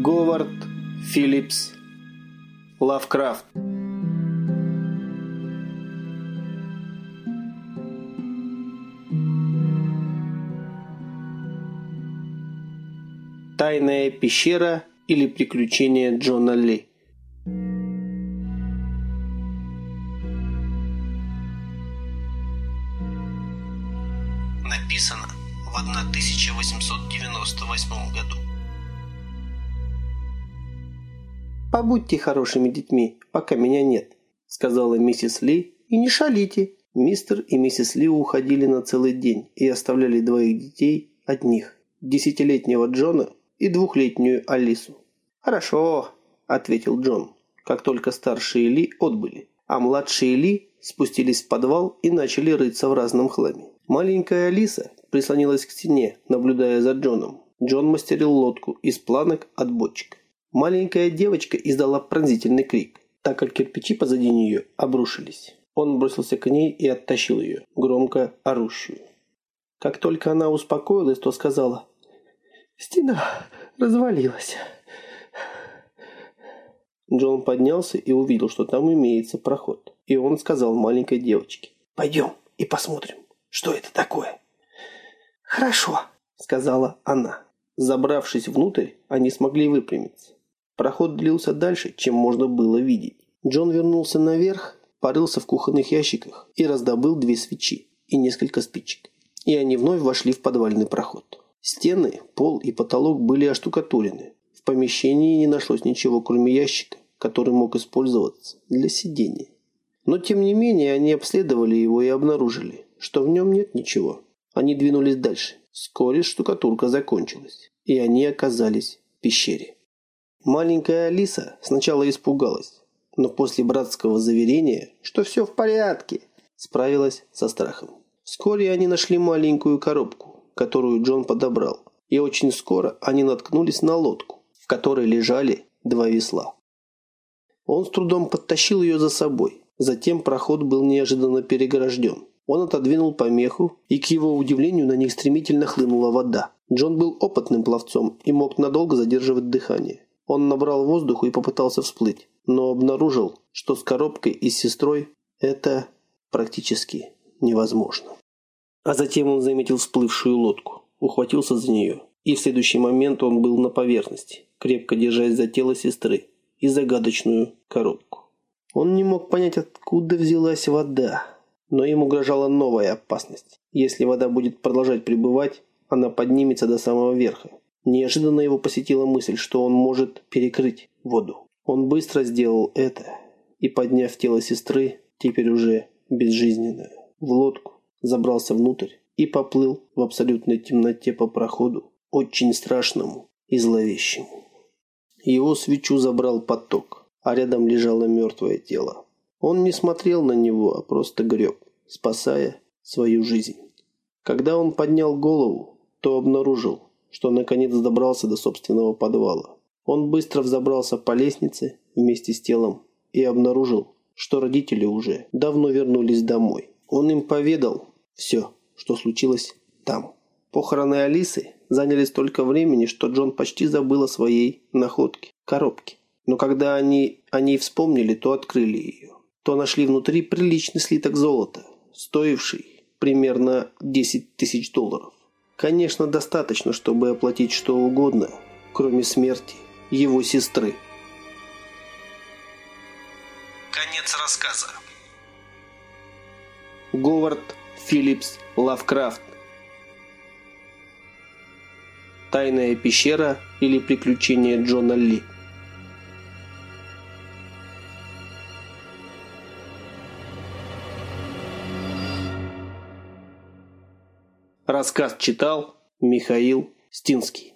Говард Филлипс Лавкрафт Тайная пещера или приключения Джона Ли Написано в 1898 году. «Побудьте хорошими детьми, пока меня нет», – сказала миссис Ли, – «и не шалите». Мистер и миссис Ли уходили на целый день и оставляли двоих детей одних – десятилетнего Джона и двухлетнюю Алису. «Хорошо», – ответил Джон, как только старшие Ли отбыли, а младшие Ли спустились в подвал и начали рыться в разном хламе. Маленькая Алиса прислонилась к стене, наблюдая за Джоном. Джон мастерил лодку из планок от бочек. Маленькая девочка издала пронзительный крик, так как кирпичи позади нее обрушились. Он бросился к ней и оттащил ее, громко орущую. Как только она успокоилась, то сказала «Стена развалилась». Джон поднялся и увидел, что там имеется проход. И он сказал маленькой девочке «Пойдем и посмотрим, что это такое». «Хорошо», — сказала она. Забравшись внутрь, они смогли выпрямиться. Проход длился дальше, чем можно было видеть. Джон вернулся наверх, порылся в кухонных ящиках и раздобыл две свечи и несколько спичек. И они вновь вошли в подвальный проход. Стены, пол и потолок были оштукатурены. В помещении не нашлось ничего, кроме ящика, который мог использоваться для сидения. Но тем не менее они обследовали его и обнаружили, что в нем нет ничего. Они двинулись дальше. Вскоре штукатурка закончилась, и они оказались в пещере. Маленькая Алиса сначала испугалась, но после братского заверения, что все в порядке, справилась со страхом. Вскоре они нашли маленькую коробку, которую Джон подобрал, и очень скоро они наткнулись на лодку, в которой лежали два весла. Он с трудом подтащил ее за собой, затем проход был неожиданно перегражден. Он отодвинул помеху, и к его удивлению на них стремительно хлынула вода. Джон был опытным пловцом и мог надолго задерживать дыхание. Он набрал воздуху и попытался всплыть, но обнаружил, что с коробкой и с сестрой это практически невозможно. А затем он заметил всплывшую лодку, ухватился за нее, и в следующий момент он был на поверхности, крепко держась за тело сестры и загадочную коробку. Он не мог понять, откуда взялась вода, но им угрожала новая опасность. Если вода будет продолжать пребывать, она поднимется до самого верха, Неожиданно его посетила мысль, что он может перекрыть воду. Он быстро сделал это и, подняв тело сестры, теперь уже безжизненное, в лодку, забрался внутрь и поплыл в абсолютной темноте по проходу, очень страшному и зловещему. Его свечу забрал поток, а рядом лежало мертвое тело. Он не смотрел на него, а просто греб, спасая свою жизнь. Когда он поднял голову, то обнаружил, что наконец добрался до собственного подвала. Он быстро взобрался по лестнице вместе с телом и обнаружил, что родители уже давно вернулись домой. Он им поведал все, что случилось там. Похороны Алисы заняли столько времени, что Джон почти забыл о своей находке – коробке. Но когда они о ней вспомнили, то открыли ее. То нашли внутри приличный слиток золота, стоивший примерно 10 тысяч долларов. Конечно, достаточно, чтобы оплатить что угодно, кроме смерти его сестры. Конец рассказа. Говард Филлипс Лавкрафт. Тайная пещера или приключения Джона Ли. Рассказ читал Михаил Стинский.